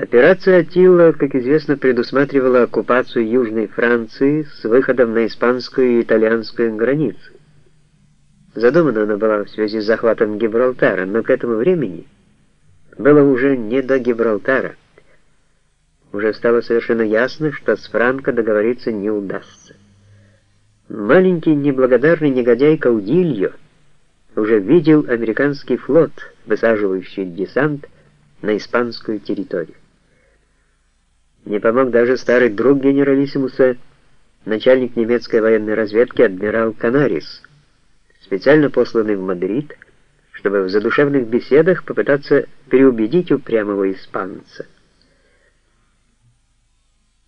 Операция Атилла, как известно, предусматривала оккупацию Южной Франции с выходом на испанскую и итальянскую границы. Задумана она была в связи с захватом Гибралтара, но к этому времени было уже не до Гибралтара. Уже стало совершенно ясно, что с Франко договориться не удастся. Маленький неблагодарный негодяй Каудильо уже видел американский флот, высаживающий десант на испанскую территорию. Не помог даже старый друг генералиссимуса, начальник немецкой военной разведки адмирал Канарис, специально посланный в Мадрид, чтобы в задушевных беседах попытаться переубедить упрямого испанца.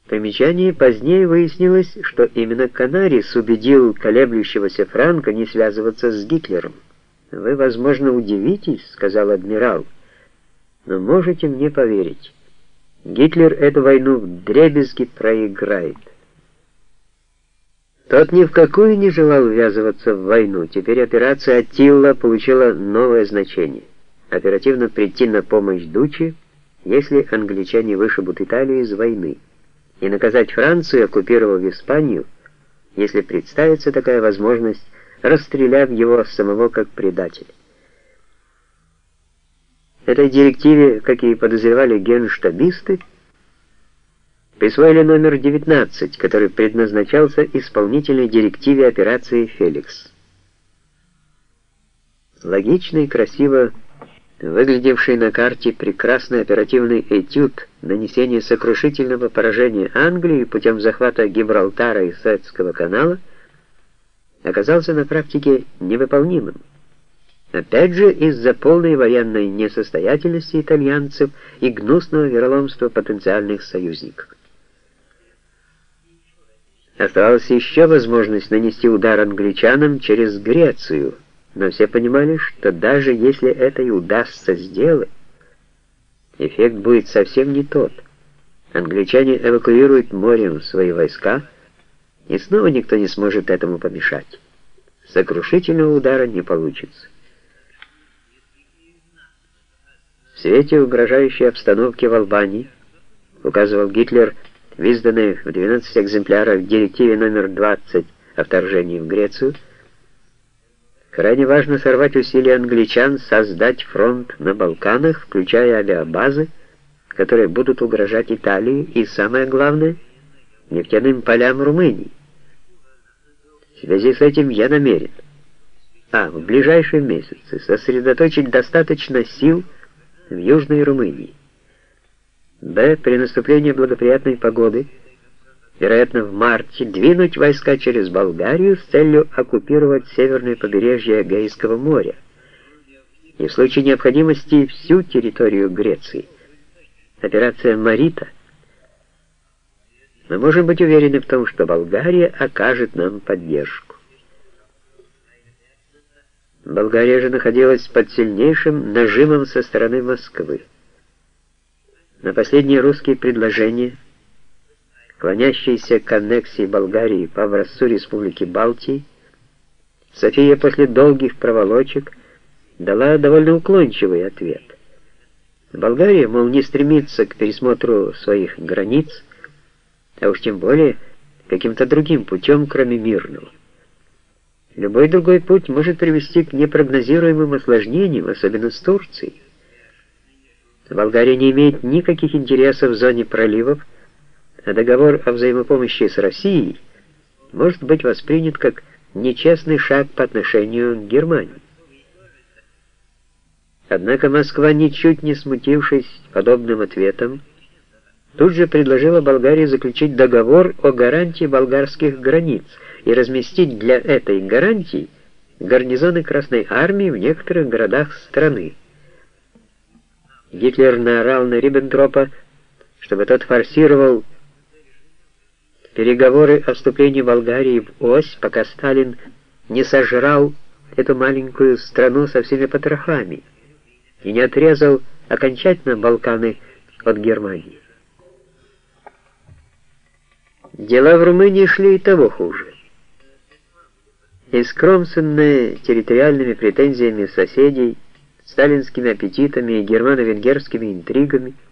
Примечание позднее выяснилось, что именно Канарис убедил колеблющегося Франка не связываться с Гитлером. «Вы, возможно, удивитесь», — сказал адмирал, — «но можете мне поверить». Гитлер эту войну в дребезги проиграет. Тот ни в какую не желал ввязываться в войну. Теперь операция Аттилла получила новое значение. Оперативно прийти на помощь Дучи, если англичане вышибут Италию из войны, и наказать Францию, оккупировав Испанию, если представится такая возможность, расстреляв его самого как предателя. Этой директиве, как и подозревали генштабисты, присвоили номер 19, который предназначался исполнительной директиве операции «Феликс». Логично и красиво выглядевший на карте прекрасный оперативный этюд нанесения сокрушительного поражения Англии путем захвата Гибралтара и Суэцкого канала оказался на практике невыполнимым. Опять же, из-за полной военной несостоятельности итальянцев и гнусного вероломства потенциальных союзников. Оставалась еще возможность нанести удар англичанам через Грецию, но все понимали, что даже если это и удастся сделать, эффект будет совсем не тот. Англичане эвакуируют морем свои войска, и снова никто не сможет этому помешать. Сокрушительного удара не получится. В свете угрожающей обстановки в Албании, указывал Гитлер в изданной в 12 экземплярах директиве номер 20 о вторжении в Грецию, крайне важно сорвать усилия англичан создать фронт на Балканах, включая авиабазы, которые будут угрожать Италии и, самое главное, нефтяным полям Румынии. В связи с этим я намерен а. в ближайшие месяцы сосредоточить достаточно сил в Южной Румынии. Б. При наступлении благоприятной погоды, вероятно в марте, двинуть войска через Болгарию с целью оккупировать северное побережье Эгейского моря и в случае необходимости всю территорию Греции. Операция «Марита» мы можем быть уверены в том, что Болгария окажет нам поддержку. Болгария же находилась под сильнейшим нажимом со стороны Москвы. На последние русские предложения, клонящиеся к аннексии Болгарии по образцу Республики Балтии, София после долгих проволочек дала довольно уклончивый ответ. Болгария, мол, не стремится к пересмотру своих границ, а уж тем более каким-то другим путем, кроме мирного. Любой другой путь может привести к непрогнозируемым осложнениям, особенно с Турцией. Болгария не имеет никаких интересов в зоне проливов, а договор о взаимопомощи с Россией может быть воспринят как нечестный шаг по отношению к Германии. Однако Москва, ничуть не смутившись подобным ответом, тут же предложила Болгарии заключить договор о гарантии болгарских границ – и разместить для этой гарантии гарнизоны Красной Армии в некоторых городах страны. Гитлер наорал на Риббентропа, чтобы тот форсировал переговоры о вступлении Болгарии в ось, пока Сталин не сожрал эту маленькую страну со всеми потрохами и не отрезал окончательно Балканы от Германии. Дела в Румынии шли и того хуже. Искромсанные территориальными претензиями соседей, сталинскими аппетитами и германо-венгерскими интригами –